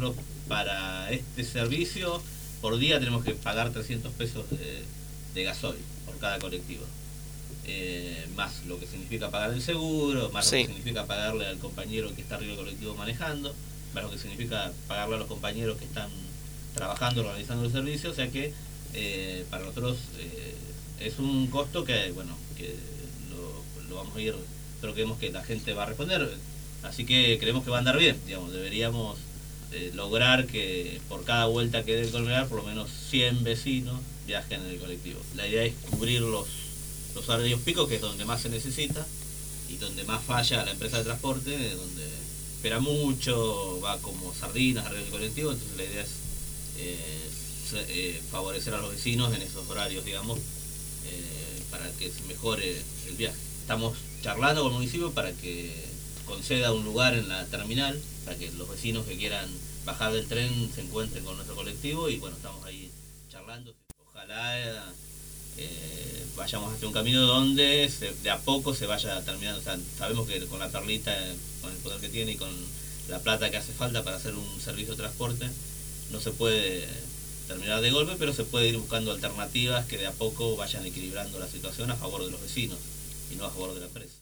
nosotros para este servicio por día tenemos que pagar 300 pesos de, de gasoil por cada colectivo. Eh, más lo que significa pagar el seguro, más lo que significa pagarle al compañero que está arriba del colectivo manejando, más lo que significa pagarle a los compañeros que están trabajando, organizando el servicio, o sea que eh, para nosotros eh, es un costo que, bueno, que lo, vamos a ir, pero creemos que la gente va a responder, así que creemos que va a andar bien, digamos, deberíamos lograr que por cada vuelta que dé el por lo menos 100 vecinos viajen en el colectivo. La idea es cubrir los los horarios pico, que es donde más se necesita y donde más falla la empresa de transporte, donde espera mucho, va como sardinas arriba del colectivo, entonces la idea es eh, eh, favorecer a los vecinos en esos horarios, digamos, eh, para que se mejore el viaje. Estamos charlando con el municipio para que conceda un lugar en la terminal, para que los vecinos que quieran bajar del tren se encuentren con nuestro colectivo y bueno, estamos ahí charlando. Ojalá eh, vayamos hacia un camino donde de a poco se vaya terminando. sabemos que con la perlita, con el poder que tiene y con la plata que hace falta para hacer un servicio de transporte, no se puede terminar de golpe, pero se puede ir buscando alternativas que de a poco vayan equilibrando la situación a favor de los vecinos y no a favor de la empresa.